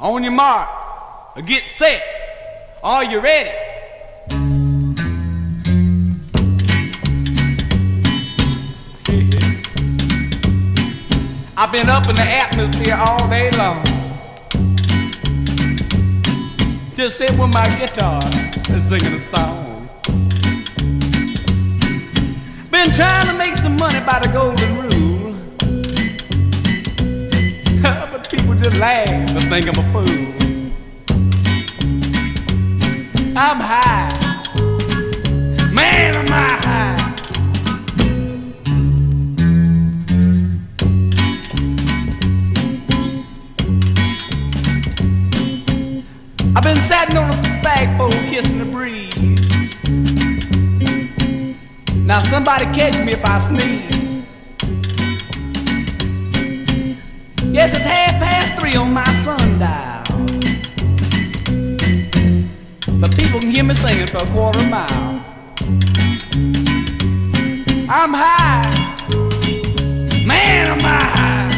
On your mark, get set. Are you ready? I've been up in the atmosphere all day long. Just sitting with my guitar and singing a song. Been trying to make some money by the golden rule. but people just laugh think I'm a fool. I'm high. Man, am I high. I've been sitting on a flagpole kissing the breeze. Now somebody catch me if I sneeze. Yes, it's half past three on my hear me singing for a quarter mile. I'm high. Man, am I high.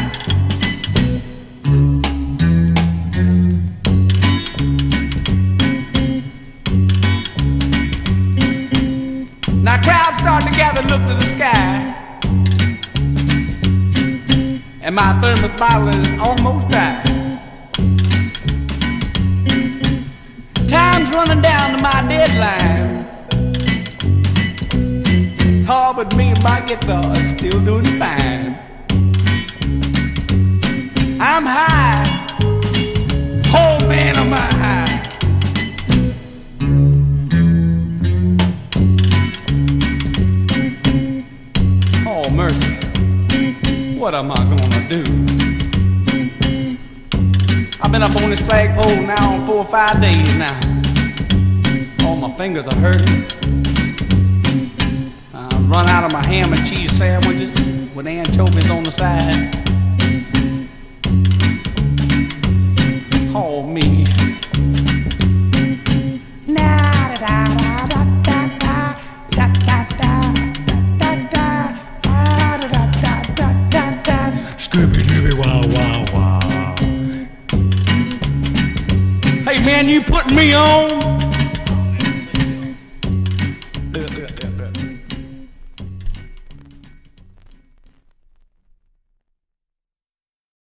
Now crowds start to gather, look to the sky. And my thermos bottle is almost dry. Time's running down to my deadline. Oh, but me and my guitar are still doing fine. I'm high. Oh man, am I high. Oh, mercy. What am I gonna do? I've been up on this flagpole now on four or five days now. All my fingers are hurting. I run out of my ham and cheese sandwiches with anchovies on the side. Oh, me. Hey man, you putting me on?